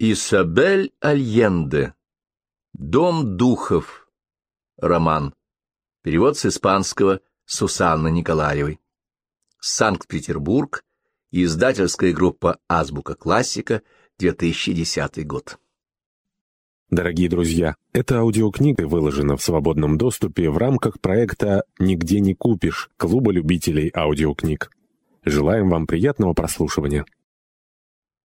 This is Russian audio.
Исабель Альенде. Дом духов. Роман. Перевод с испанского Сусанны Николаевой. Санкт-Петербург. Издательская группа «Азбука классика», 2010 год. Дорогие друзья, эта аудиокнига выложена в свободном доступе в рамках проекта «Нигде не купишь» Клуба любителей аудиокниг. Желаем вам приятного прослушивания.